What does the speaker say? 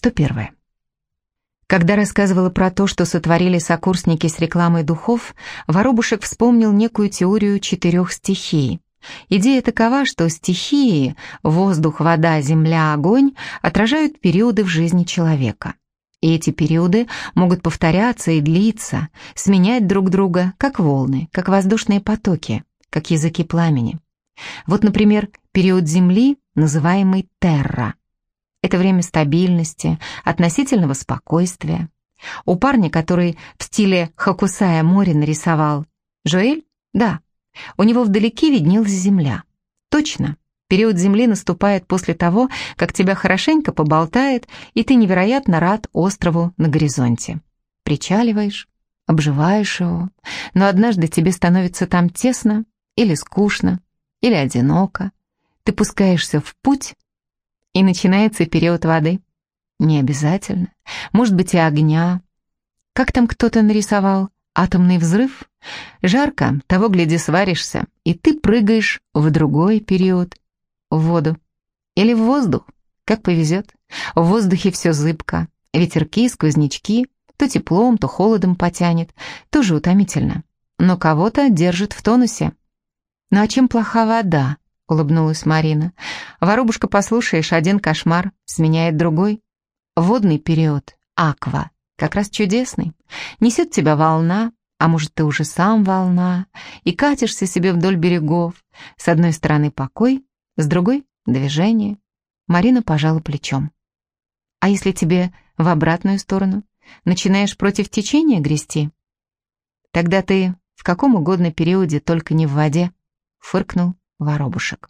101. Когда рассказывала про то, что сотворили сокурсники с рекламой духов, Воробушек вспомнил некую теорию четырех стихий. Идея такова, что стихии – воздух, вода, земля, огонь – отражают периоды в жизни человека. И эти периоды могут повторяться и длиться, сменять друг друга, как волны, как воздушные потоки, как языки пламени. Вот, например, период Земли, называемый терра. Это время стабильности, относительного спокойствия. У парня, который в стиле Хакусая море нарисовал, Жоэль? Да, у него вдалеке виднелась земля. Точно, период земли наступает после того, как тебя хорошенько поболтает, и ты невероятно рад острову на горизонте. Причаливаешь, обживаешь его, но однажды тебе становится там тесно или скучно, или одиноко. Ты пускаешься в путь, и начинается период воды. Не обязательно. Может быть и огня. Как там кто-то нарисовал? Атомный взрыв? Жарко, того гляди сваришься, и ты прыгаешь в другой период. В воду. Или в воздух, как повезет. В воздухе все зыбко. Ветерки, сквознячки, то теплом, то холодом потянет. Тоже утомительно. Но кого-то держит в тонусе. Ну а чем плоха вода? Улыбнулась Марина. Воробушка, послушаешь, один кошмар сменяет другой. Водный период, аква, как раз чудесный. Несет тебя волна, а может, ты уже сам волна, и катишься себе вдоль берегов. С одной стороны покой, с другой — движение. Марина пожала плечом. А если тебе в обратную сторону? Начинаешь против течения грести? Тогда ты в каком угодно периоде, только не в воде, фыркнул воробушек.